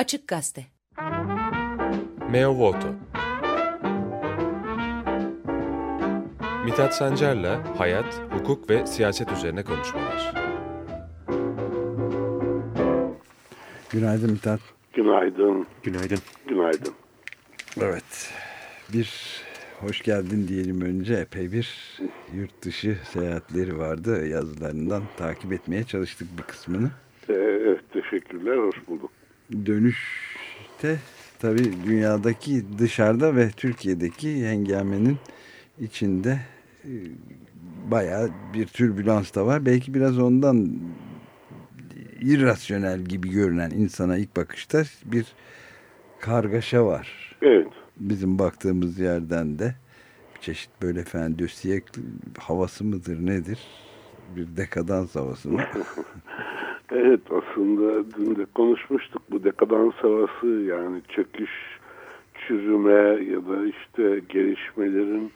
Açık Gazete Meo Voto Mithat Sancar'la hayat, hukuk ve siyaset üzerine konuşmalar. Günaydın Mithat. Günaydın. Günaydın. Günaydın. Evet. Bir hoş geldin diyelim önce. Epey bir yurt dışı seyahatleri vardı. Yazılarından takip etmeye çalıştık bir kısmını. Ee, evet, teşekkürler. Hoş bulduk. Dönüşte tabii dünyadaki dışarıda ve Türkiye'deki hengamenin içinde e, bayağı bir türbülans da var. Belki biraz ondan irrasyonel gibi görünen insana ilk bakışta bir kargaşa var. Evet. Bizim baktığımız yerden de bir çeşit böyle fendösiyek havası mıdır nedir? Bir dekadans havası mı? evet aslında dün de konuşmuştuk bu dekadans havası yani çöküş, çürüme ya da işte gelişmelerin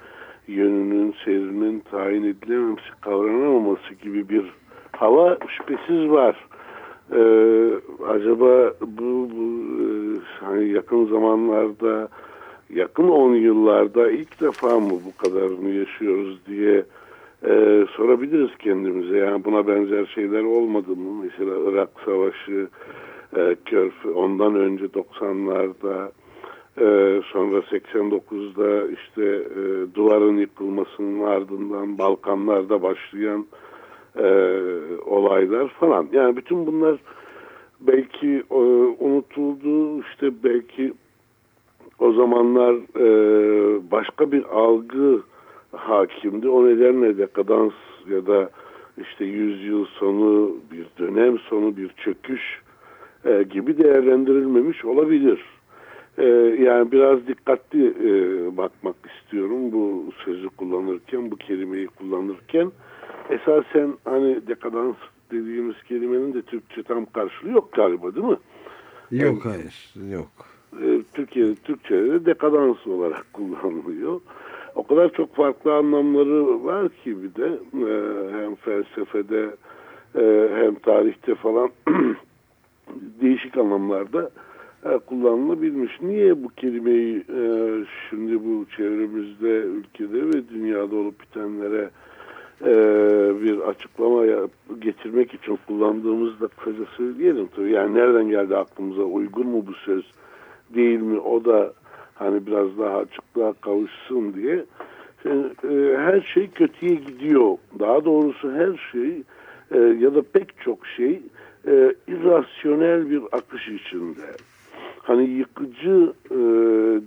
yönünün, seyrinin tayin edilememesi, kavranamaması gibi bir hava şüphesiz var. Ee, acaba bu, bu e, hani yakın zamanlarda yakın 10 yıllarda ilk defa mı bu kadarını yaşıyoruz diye e, sorabiliriz kendimize. Yani buna benzer şeyler olmadı mı? Mesela Irak Savaşı, e, Körfü, ondan önce 90'larda, e, sonra 89'da işte e, duvarın yıkılmasının ardından Balkanlarda başlayan e, olaylar falan. Yani bütün bunlar belki e, unutuldu. İşte belki o zamanlar e, başka bir algı hakimdi. O nedenle dekadans ya da işte yüzyıl sonu, bir dönem sonu, bir çöküş e, gibi değerlendirilmemiş olabilir. E, yani biraz dikkatli e, bakmak istiyorum bu sözü kullanırken, bu kelimeyi kullanırken. Esasen hani dekadans dediğimiz kelimenin de Türkçe tam karşılığı yok galiba değil mi? Yok yani, hayır, yok. E, Türkiye'de Türkçe'de dekadans olarak kullanılıyor. O kadar çok farklı anlamları var ki bir de e, hem felsefede e, hem tarihte falan değişik anlamlarda kullanılabilmiş. Niye bu kelimeyi şimdi bu çevremizde, ülkede ve dünyada olup bitenlere bir açıklama getirmek için kullandığımızda kısaca söyleyelim. Tabii. Yani nereden geldi aklımıza uygun mu bu söz değil mi o da hani biraz daha açıklığa kavuşsun diye Şimdi, e, her şey kötüye gidiyor. Daha doğrusu her şey e, ya da pek çok şey e, irrasyonel bir akış içinde. Hani yıkıcı e,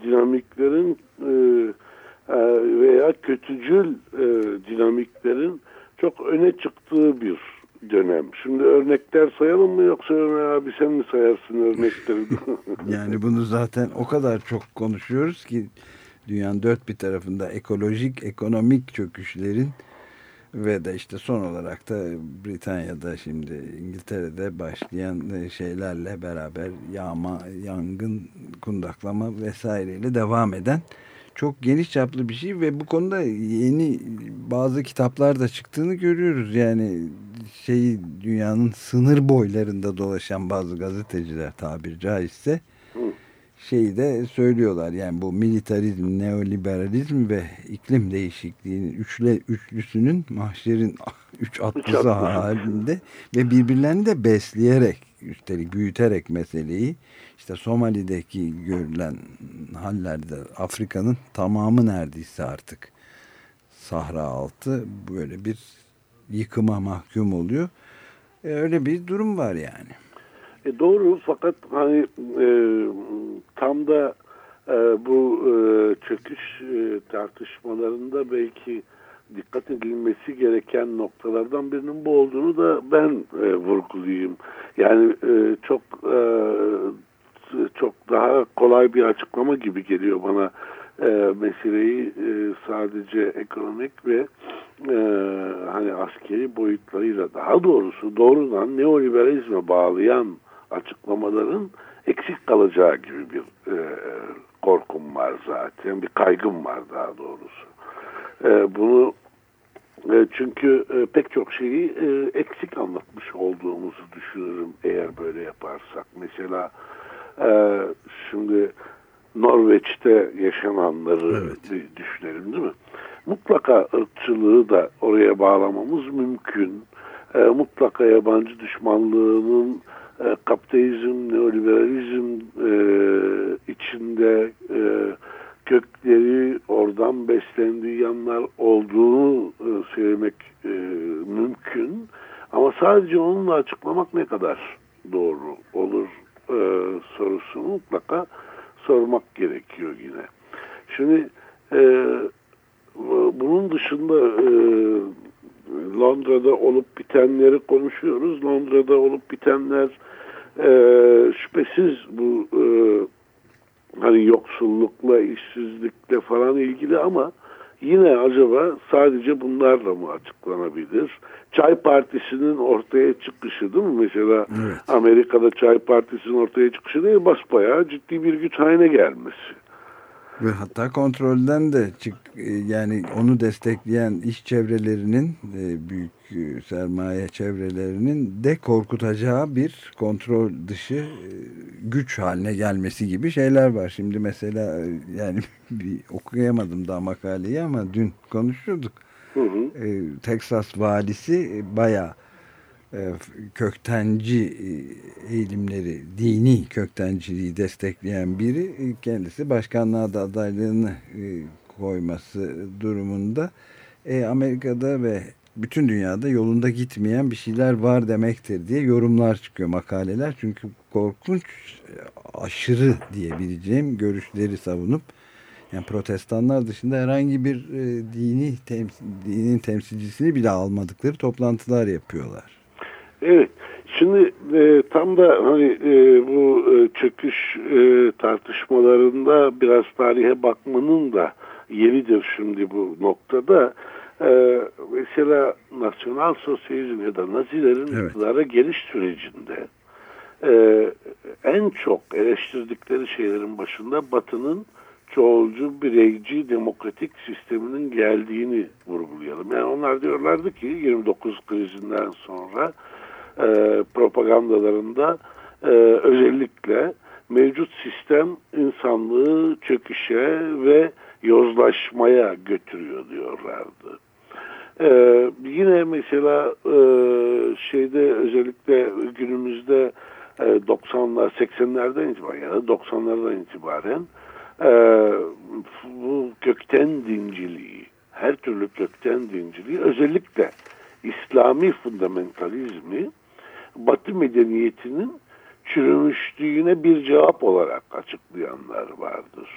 dinamiklerin e, e, veya kötücül e, dinamiklerin çok öne çıktığı bir dönem. Şimdi örnekler sayalım mı yoksa abi sen mi sayarsın örnekleri? yani bunu zaten o kadar çok konuşuyoruz ki dünyanın dört bir tarafında ekolojik, ekonomik çöküşlerin ve de işte son olarak da Britanya'da şimdi İngiltere'de başlayan şeylerle beraber yağma, yangın, kundaklama vesaireyle devam eden çok geniş çaplı bir şey ve bu konuda yeni bazı kitaplar da çıktığını görüyoruz. Yani şey dünyanın sınır boylarında dolaşan bazı gazeteciler tabiri caizse şeyi de söylüyorlar. Yani bu militarizm, neoliberalizm ve iklim değişikliğinin üçle, üçlüsünün mahşerin üç atlısı halinde ve birbirlerini de besleyerek üstelik büyüterek meseleyi işte Somali'deki görülen hallerde Afrika'nın tamamı neredeyse artık sahra altı böyle bir yıkıma mahkum oluyor. E, öyle bir durum var yani. E doğru fakat hani e, tam da e, bu e, çöküş e, tartışmalarında belki dikkat edilmesi gereken noktalardan birinin bu olduğunu da ben e, vurgulayayım. Yani e, çok e, çok daha kolay bir açıklama gibi geliyor bana e, meseleyi e, sadece ekonomik ve e, hani askeri boyutlarıyla daha doğrusu doğrudan neoliberalizme bağlayan açıklamaların eksik kalacağı gibi bir e, korkum var zaten, bir kaygım var daha doğrusu. E, bunu e, çünkü e, pek çok şeyi e, eksik anlatmış olduğumuzu düşünürüm eğer böyle yaparsak. Mesela e, şimdi Norveç'te yaşananları evet. düşünelim değil mi? Mutlaka ırkçılığı da oraya bağlamamız mümkün. E, mutlaka yabancı düşmanlığının e, kapitalizm, neoliberalizm e, içinde e, kökleri oradan beslendiği yanlar olduğunu e, söylemek e, mümkün. Ama sadece onunla açıklamak ne kadar doğru olur e, sorusunu mutlaka sormak gerekiyor yine. Şimdi bunun dışında Londra'da olup bitenleri konuşuyoruz. Londra'da olup bitenler şüphesiz bu hani yoksullukla, işsizlikle falan ilgili ama yine acaba sadece bunlarla mı açıklanabilir? Çay Partisi'nin ortaya çıkışı değil mi? Mesela evet. Amerika'da Çay Partisi'nin ortaya çıkışı değil, basbayağı ciddi bir güç haline gelmesi. Ve hatta kontrolden de çık e, yani onu destekleyen iş çevrelerinin e, büyük e, sermaye çevrelerinin de korkutacağı bir kontrol dışı güç haline gelmesi gibi şeyler var. Şimdi mesela yani bir okuyamadım daha makaleyi ama dün konuşuyorduk. Hı hı. Texas valisi bayağı e, köktenci e, eğilimleri, dini köktenciliği destekleyen biri e, kendisi başkanlığa da adaylığını koyması durumunda Amerika'da ve bütün dünyada yolunda gitmeyen bir şeyler var demektir diye yorumlar çıkıyor makaleler. Çünkü korkunç aşırı diyebileceğim görüşleri savunup yani protestanlar dışında herhangi bir dini temsil, dinin temsilcisini bile almadıkları toplantılar yapıyorlar. Evet. Şimdi e, tam da hani e, bu e, çöküş e, tartışmalarında biraz tarihe bakmanın da yeridir şimdi bu noktada. E, mesela nasyonal sosyalizm ya da Nazilerin evet. iktidara geliş sürecinde e, en çok eleştirdikleri şeylerin başında Batı'nın çoğulcu, bireyci, demokratik sisteminin geldiğini vurgulayalım. Yani onlar diyorlardı ki 29 krizinden sonra e, propagandalarında e, özellikle mevcut sistem insanlığı çöküşe ve yozlaşmaya götürüyor diyorlardı. Ee, yine mesela e, şeyde özellikle günümüzde e, 90'lar 80'lerden itibaren ya da 90'lardan itibaren e, bu kökten dinciliği her türlü kökten dinciliği özellikle İslami fundamentalizmi Batı medeniyetinin çürümüşlüğüne bir cevap olarak açıklayanlar vardır.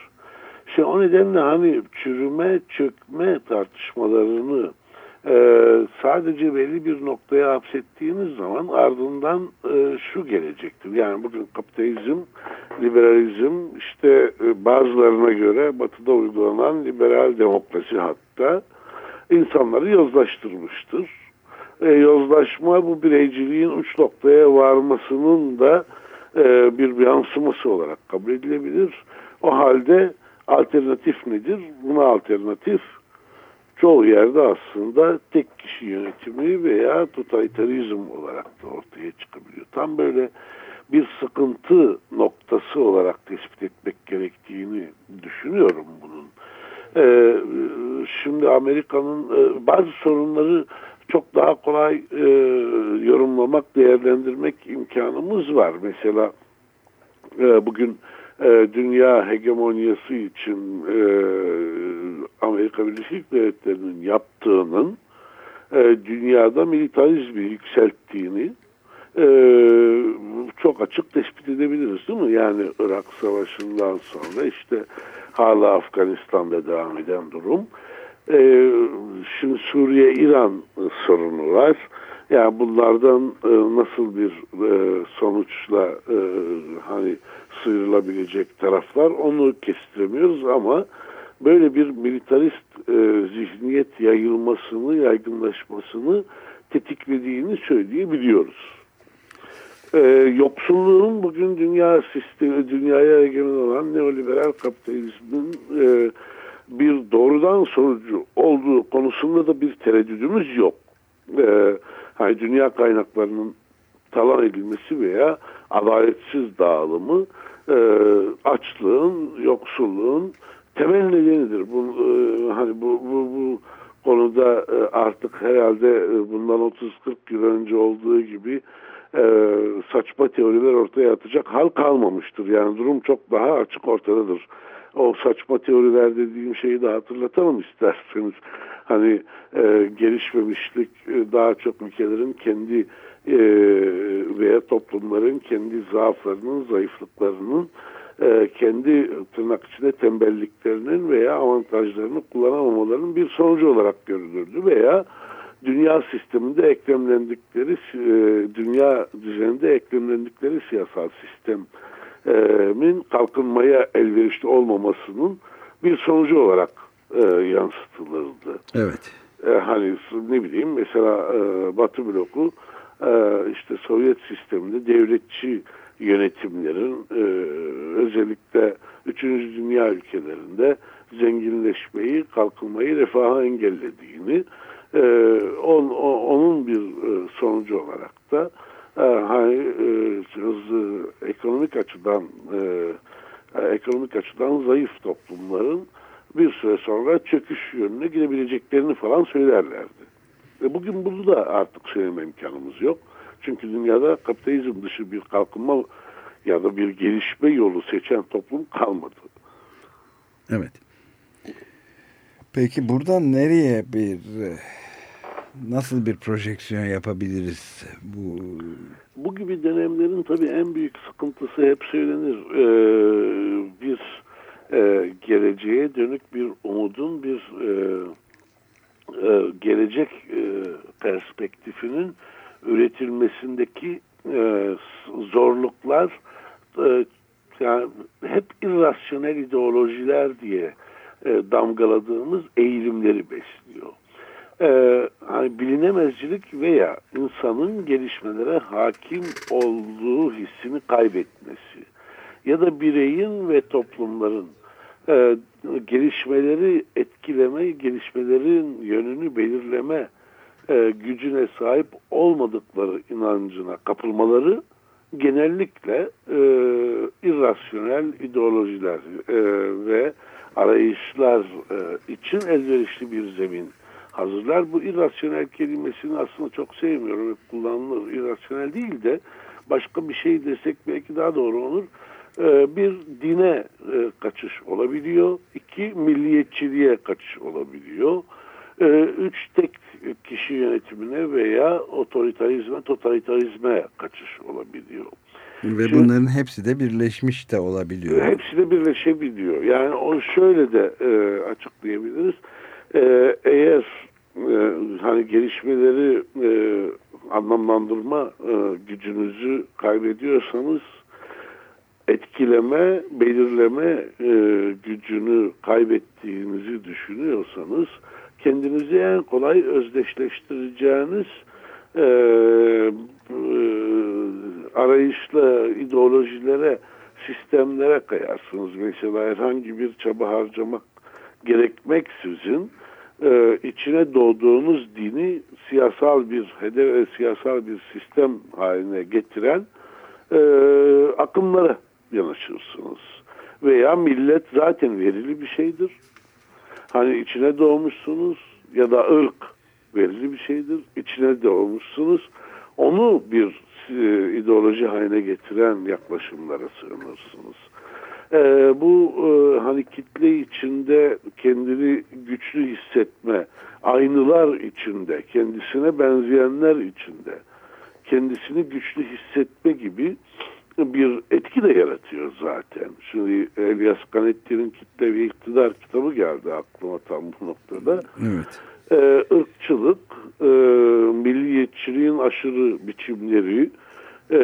İşte o nedenle hani çürüme, çökme tartışmalarını e, sadece belli bir noktaya hapsettiğiniz zaman ardından e, şu gelecektir. Yani bugün kapitalizm, liberalizm işte e, bazılarına göre batıda uygulanan liberal demokrasi hatta insanları yozlaştırmıştır e, yozlaşma bu bireyciliğin uç noktaya varmasının da e, bir yansıması olarak kabul edilebilir. O halde alternatif nedir? Buna alternatif çoğu yerde aslında tek kişi yönetimi veya totalitarizm olarak da ortaya çıkabiliyor. Tam böyle bir sıkıntı noktası olarak tespit etmek gerektiğini düşünüyorum bunun. Ee, şimdi Amerika'nın e, bazı sorunları çok daha kolay e, yorumlamak, değerlendirmek imkanımız var. Mesela e, bugün e, dünya hegemonyası için e, Amerika Birleşik Devletleri'nin yaptığının e, dünyada militarizmi yükselttiğini e, çok açık tespit edebiliriz değil mi? Yani Irak Savaşı'ndan sonra işte hala Afganistan'da devam eden durum e, şimdi Suriye-İran sorunu var. Yani bunlardan e, nasıl bir e, sonuçla e, hani sıyrılabilecek taraflar onu kestiremiyoruz ama böyle bir militarist e, zihniyet yayılmasını, yaygınlaşmasını tetiklediğini söyleyebiliyoruz. E, yoksulluğun bugün dünya sistemi, dünyaya egemen olan neoliberal kapitalizmin e, bir doğrudan sonucu olduğu konusunda da bir tereddüdümüz yok. Ee, hani dünya kaynaklarının talan edilmesi veya adaletsiz dağılımı e, açlığın, yoksulluğun temel nedenidir. Bu, e, hani bu, bu, bu konuda e, artık herhalde e, bundan 30-40 yıl önce olduğu gibi e, saçma teoriler ortaya atacak hal kalmamıştır. Yani durum çok daha açık ortadadır. O saçma teoriler dediğim şeyi de hatırlatalım isterseniz. Hani e, gelişmemişlik e, daha çok ülkelerin kendi e, veya toplumların kendi zaaflarının, zayıflıklarının e, kendi tırnak içinde tembelliklerinin veya avantajlarını kullanamamalarının bir sonucu olarak görülürdü veya dünya sisteminde eklemlendikleri e, dünya düzeninde eklemlendikleri siyasal sistemin kalkınmaya elverişli olmamasının bir sonucu olarak e, yansıtılırdı. Evet. E, hani ne bileyim mesela e, Batı bloku e, işte Sovyet sisteminde devletçi yönetimlerin e, özellikle 3. Dünya ülkelerinde zenginleşmeyi, kalkınmayı, refahı engellediğini e, on, onun bir e, sonucu olarak da e, hani e, hızlı ekonomik açıdan e, ekonomik açıdan zayıf toplumların bir süre sonra çöküş yönüne gidebileceklerini falan söylerlerdi. Ve bugün bunu da artık söyleme imkanımız yok. Çünkü dünyada kapitalizm dışı bir kalkınma ya da bir gelişme yolu seçen toplum kalmadı. Evet. Peki buradan nereye bir nasıl bir projeksiyon yapabiliriz bu bu gibi dönemlerin tabii en büyük sıkıntısı hep söylenir ee, bir e, geleceğe dönük bir umudun bir e, e, gelecek e, perspektifinin üretilmesindeki e, zorluklar e, yani hep irrasyonel ideolojiler diye e, damgaladığımız eğilimleri besliyor. E, hani bilinemezcilik veya insanın gelişmelere hakim olduğu hissini kaybetmesi ya da bireyin ve toplumların e, gelişmeleri etkileme, gelişmelerin yönünü belirleme e, gücüne sahip olmadıkları inancına kapılmaları genellikle e, irrasyonel ideolojiler e, ve arayışlar e, için elverişli bir zemin hazırlar. Bu irrasyonel kelimesini aslında çok sevmiyorum. Kullanılır. İrrasyonel değil de başka bir şey desek belki daha doğru olur. E, bir dine e, kaçış olabiliyor. iki milliyetçiliğe kaçış olabiliyor. E, üç tek kişi yönetimine veya otoritarizme, totalitarizme kaçış olabiliyor. Ve Şimdi, bunların hepsi de birleşmiş de olabiliyor. Hepsi de birleşebiliyor. Yani o şöyle de e, açıklayabiliriz. E, eğer e, hani gelişmeleri e, anlamlandırma e, gücünüzü kaybediyorsanız etkileme, belirleme e, gücünü kaybettiğinizi düşünüyorsanız kendinizi en kolay özdeşleştireceğiniz e, e, arayışla ideolojilere, sistemlere kayarsınız. Mesela herhangi bir çaba harcamak gerekmeksizin e, içine doğduğunuz dini siyasal bir hedef, siyasal bir sistem haline getiren e, akımlara yanaşırsınız. Veya millet zaten verili bir şeydir. Hani içine doğmuşsunuz ya da ırk verili bir şeydir. İçine doğmuşsunuz. Onu bir e, ideoloji haline getiren yaklaşımlara sığınırsınız. E, bu e, hani kitle içinde kendini güçlü hissetme, aynılar içinde, kendisine benzeyenler içinde, kendisini güçlü hissetme gibi bir etki de yaratıyor zaten. Şimdi Elias Canetti'nin Kitle ve İktidar kitabı geldi aklıma tam bu noktada. Evet. Ee, ırkçılık, e, milliyetçiliğin aşırı biçimleri, e,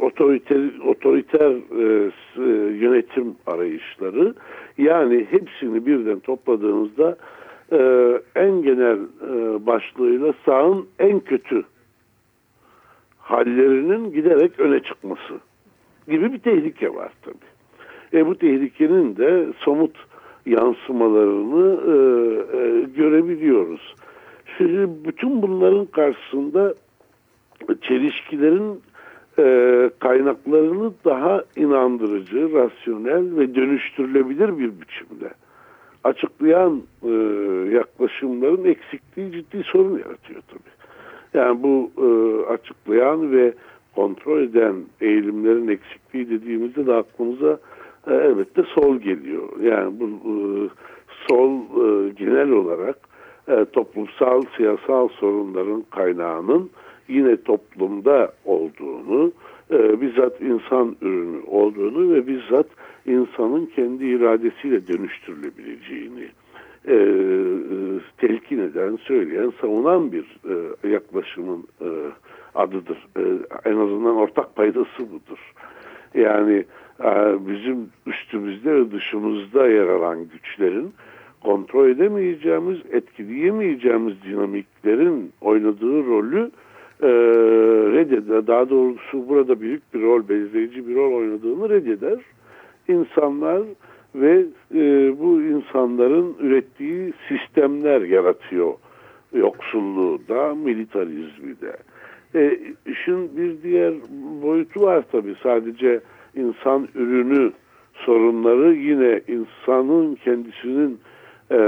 otoriter, otoriter e, yönetim arayışları yani hepsini birden topladığınızda e, en genel e, başlığıyla sağın en kötü hallerinin giderek öne çıkması gibi bir tehlike var tabii. E, bu tehlikenin de somut yansımalarını e, e, görebiliyoruz. Şimdi bütün bunların karşısında çelişkilerin e, kaynaklarını daha inandırıcı, rasyonel ve dönüştürülebilir bir biçimde açıklayan e, yaklaşımların eksikliği ciddi sorun yaratıyor tabii. Yani bu e, açıklayan ve kontrol eden eğilimlerin eksikliği dediğimizde de aklımıza e, elbette sol geliyor. Yani bu e, sol e, genel olarak e, toplumsal siyasal sorunların kaynağının yine toplumda olduğunu, e, bizzat insan ürünü olduğunu ve bizzat insanın kendi iradesiyle dönüştürülebileceğini e, e, telkin eden, söyleyen, savunan bir e, yaklaşımın e, adıdır. E, en azından ortak paydası budur. Yani e, bizim üstümüzde ve dışımızda yer alan güçlerin kontrol edemeyeceğimiz, etkileyemeyeceğimiz dinamiklerin oynadığı rolü e, reddeder. Daha doğrusu burada büyük bir rol, belirleyici bir rol oynadığını reddeder. İnsanlar ve e, bu insanların ürettiği sistemler yaratıyor yoksulluğu da, militarizmi de. E, işin bir diğer boyutu var tabii. Sadece insan ürünü sorunları yine insanın kendisinin e,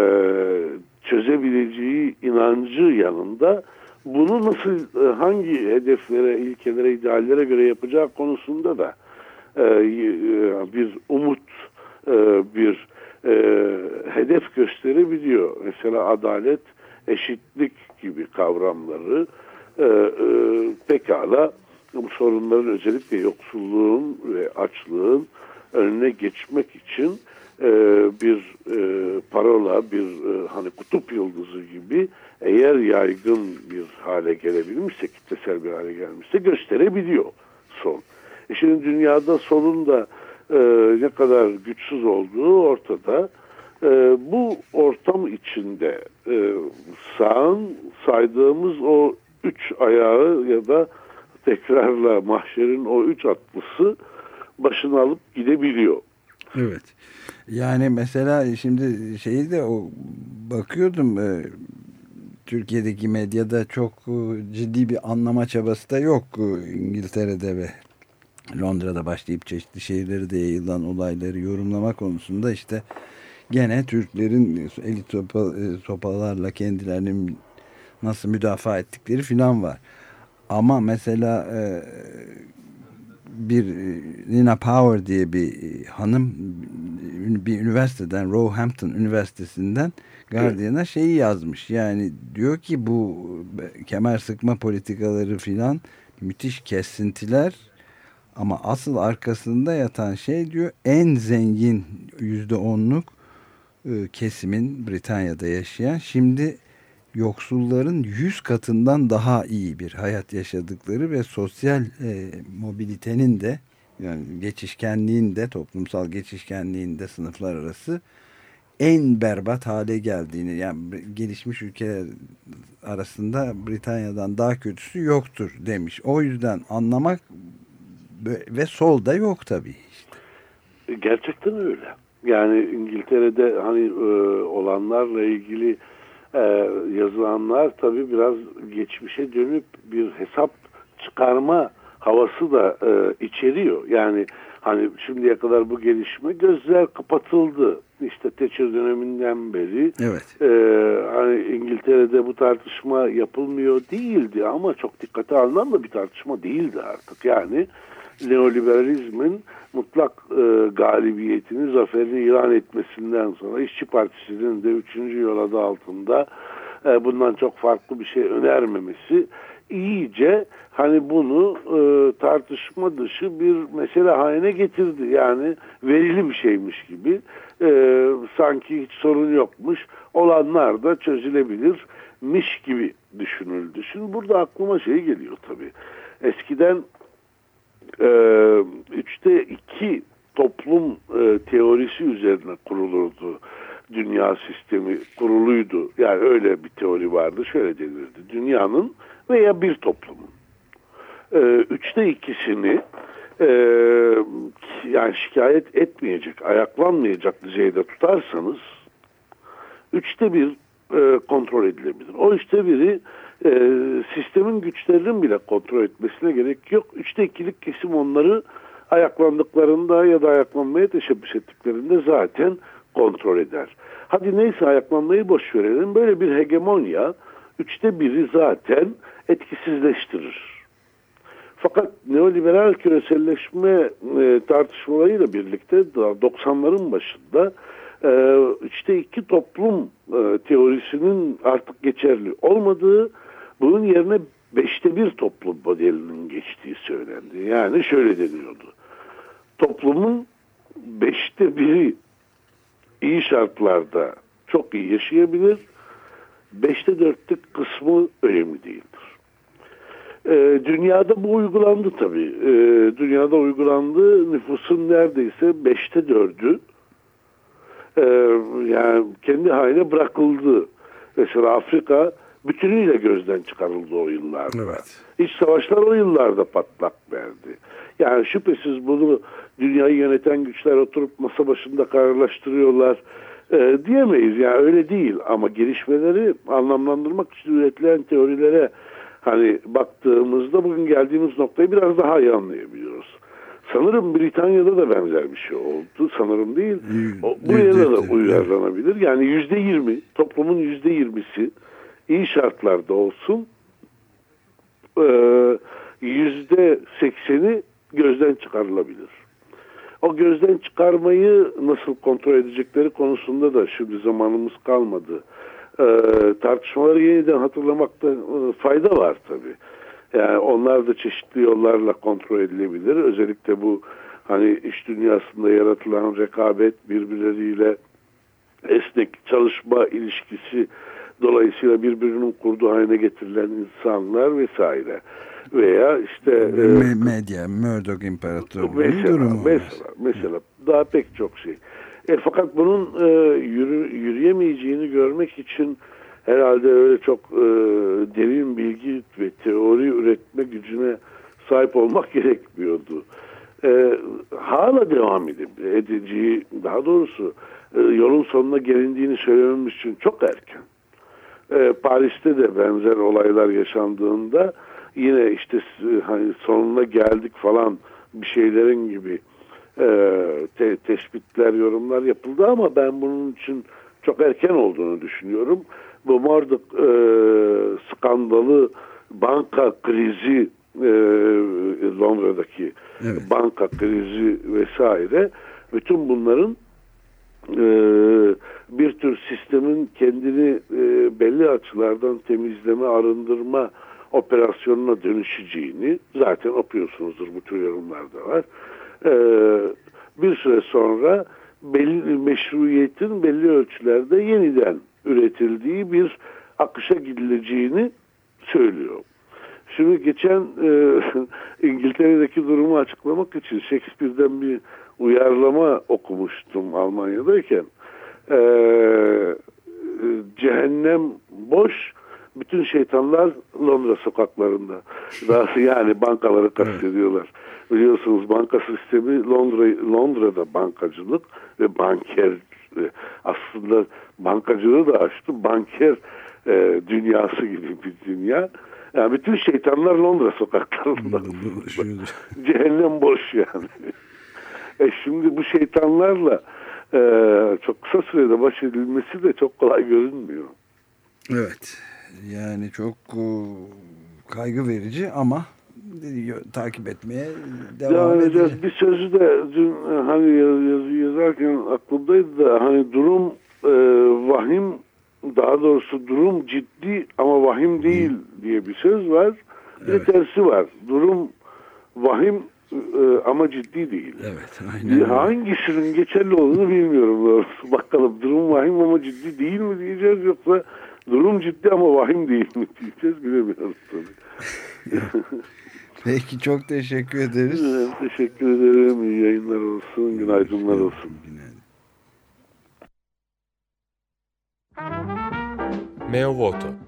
çözebileceği inancı yanında bunu nasıl e, hangi hedeflere, ilkelere, ideallere göre yapacağı konusunda da e, e, bir umut, bir hedef gösterebiliyor. Mesela adalet, eşitlik gibi kavramları pekala bu sorunların özellikle yoksulluğun ve açlığın önüne geçmek için bir parola, bir hani kutup yıldızı gibi eğer yaygın bir hale gelebilmişse, kitlesel bir hale gelmişse gösterebiliyor sol. E şimdi dünyada solun da e, ne kadar güçsüz olduğu ortada. E, bu ortam içinde e, sağın saydığımız o üç ayağı ya da tekrarla mahşerin o üç atlısı başını alıp gidebiliyor. Evet. Yani mesela şimdi şeyi de o bakıyordum e, Türkiye'deki medyada çok e, ciddi bir anlama çabası da yok e, İngiltere'de ve Londra'da başlayıp çeşitli şehirleri de yayılan olayları yorumlama konusunda işte gene Türklerin eli topa, e, topalarla kendilerini nasıl müdafaa ettikleri filan var. Ama mesela bir Nina Power diye bir hanım bir üniversiteden Roehampton Üniversitesi'nden Guardian'a şeyi yazmış. Yani diyor ki bu kemer sıkma politikaları filan müthiş kesintiler ama asıl arkasında yatan şey diyor en zengin yüzde onluk e, kesimin Britanya'da yaşayan şimdi yoksulların yüz katından daha iyi bir hayat yaşadıkları ve sosyal e, mobilitenin de yani geçişkenliğin de toplumsal geçişkenliğin de sınıflar arası en berbat hale geldiğini yani gelişmiş ülkeler arasında Britanya'dan daha kötüsü yoktur demiş. O yüzden anlamak ve sol da yok tabii işte. Gerçekten öyle. Yani İngiltere'de hani e, olanlarla ilgili e, yazılanlar tabii biraz geçmişe dönüp bir hesap çıkarma havası da e, içeriyor. Yani hani şimdiye kadar bu gelişme gözler kapatıldı. İşte Thatcher döneminden beri evet. e, hani İngiltere'de bu tartışma yapılmıyor değildi ama çok dikkate alınan da bir tartışma değildi artık. Yani neoliberalizmin mutlak e, galibiyetini, zaferini ilan etmesinden sonra İşçi Partisi'nin de 3. yol adı altında e, bundan çok farklı bir şey önermemesi iyice hani bunu e, tartışma dışı bir mesele haline getirdi. Yani verili bir şeymiş gibi e, sanki hiç sorun yokmuş olanlar da çözülebilirmiş gibi düşünüldü. Şimdi burada aklıma şey geliyor tabii. Eskiden üçte iki toplum e, teorisi üzerine kurulurdu. Dünya sistemi kuruluydu. Yani öyle bir teori vardı. Şöyle denirdi. Dünyanın veya bir toplumun e, üçte ikisini e, yani şikayet etmeyecek, ayaklanmayacak düzeyde tutarsanız üçte bir e, kontrol edilebilir. O üçte biri e, sistemin güçlerinin bile kontrol etmesine gerek yok. Üçte ikilik kesim onları ayaklandıklarında ya da ayaklanmaya teşebbüs ettiklerinde zaten kontrol eder. Hadi neyse ayaklanmayı boş verelim. Böyle bir hegemonya üçte biri zaten etkisizleştirir. Fakat neoliberal küreselleşme e, tartışmalarıyla birlikte 90'ların başında e, üçte iki toplum e, teorisinin artık geçerli olmadığı, bunun yerine beşte bir toplum modelinin geçtiği söylendi. Yani şöyle deniyordu. Toplumun beşte biri iyi şartlarda çok iyi yaşayabilir, beşte dörtlük kısmı önemli değildir. Ee, dünyada bu uygulandı tabii. Ee, dünyada uygulandı. Nüfusun neredeyse beşte dördü e, yani kendi haline bırakıldı. Mesela Afrika bütünüyle gözden çıkarıldı o yıllarda. Evet. İç savaşlar o yıllarda patlak verdi. Yani şüphesiz bunu dünyayı yöneten güçler oturup masa başında kararlaştırıyorlar e, diyemeyiz. Yani öyle değil ama gelişmeleri anlamlandırmak için üretilen teorilere hani baktığımızda bugün geldiğimiz noktayı biraz daha iyi anlayabiliyoruz. Sanırım Britanya'da da benzer bir şey oldu. Sanırım değil. O, buraya da, uyarlanabilir. Yani yüzde yirmi, toplumun yüzde yirmisi iyi şartlarda olsun. Ee, yüzde sekseni gözden çıkarılabilir. O gözden çıkarmayı nasıl kontrol edecekleri konusunda da şimdi zamanımız kalmadı. Ee, tartışmaları yeniden hatırlamakta e, fayda var tabii. Yani onlar da çeşitli yollarla kontrol edilebilir. Özellikle bu hani iş dünyasında yaratılan rekabet birbirleriyle esnek çalışma ilişkisi dolayısıyla birbirinin kurduğu haline getirilen insanlar vesaire veya işte e, medya Murdoch İmparatorluğu mesela, durumu mesela, mesela daha pek çok şey. E, fakat bunun e, yürü, yürüyemeyeceğini görmek için herhalde öyle çok e, derin bilgi ve teori üretme gücüne sahip olmak gerekmiyordu. E, hala devam edeceği, daha doğrusu e, yolun sonuna gelindiğini söylememiz için çok erken. E, Paris'te de benzer olaylar yaşandığında yine işte e, hani sonuna geldik falan bir şeylerin gibi e, te, tespitler, yorumlar yapıldı ama ben bunun için çok erken olduğunu düşünüyorum bu Murdoch e, skandalı banka krizi e, Londra'daki evet. banka krizi vesaire bütün bunların e, bir tür sistemin kendini e, belli açılardan temizleme, arındırma operasyonuna dönüşeceğini zaten okuyorsunuzdur bu tür yorumlarda var. E, bir süre sonra belli, meşruiyetin belli ölçülerde yeniden üretildiği bir akışa gidileceğini söylüyor. Şimdi geçen e, İngiltere'deki durumu açıklamak için Shakespeare'den bir uyarlama okumuştum Almanya'dayken. E, cehennem boş, bütün şeytanlar Londra sokaklarında. Daha yani bankaları kastediyorlar. Biliyorsunuz banka sistemi Londra Londra'da bankacılık ve banker e, aslında bankacılığı da açtı. Banker e, dünyası gibi bir dünya. Yani bütün şeytanlar Londra sokaklarında. Cehennem boş yani. E şimdi bu şeytanlarla e, çok kısa sürede baş edilmesi de çok kolay görünmüyor. Evet. Yani çok e, kaygı verici ama takip etmeye devam edeceğiz. Bir sözü de dün e, hani yazı yazarken aklımdaydı da hani durum e, vahim daha doğrusu durum ciddi ama vahim değil diye bir söz var. Bir evet. tersi var. Durum vahim ama ciddi değil. Evet, aynen. Hangisinin geçerli olduğunu bilmiyorum doğrusu. Bakalım durum vahim ama ciddi değil mi diyeceğiz yoksa durum ciddi ama vahim değil mi diyeceğiz bilemiyoruz tabii. Peki çok teşekkür ederiz. Evet, teşekkür ederim. İyi yayınlar olsun. Günaydınlar olsun. Günaydın. Meo Voto